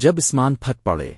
جب اسمان پھٹ پڑے۔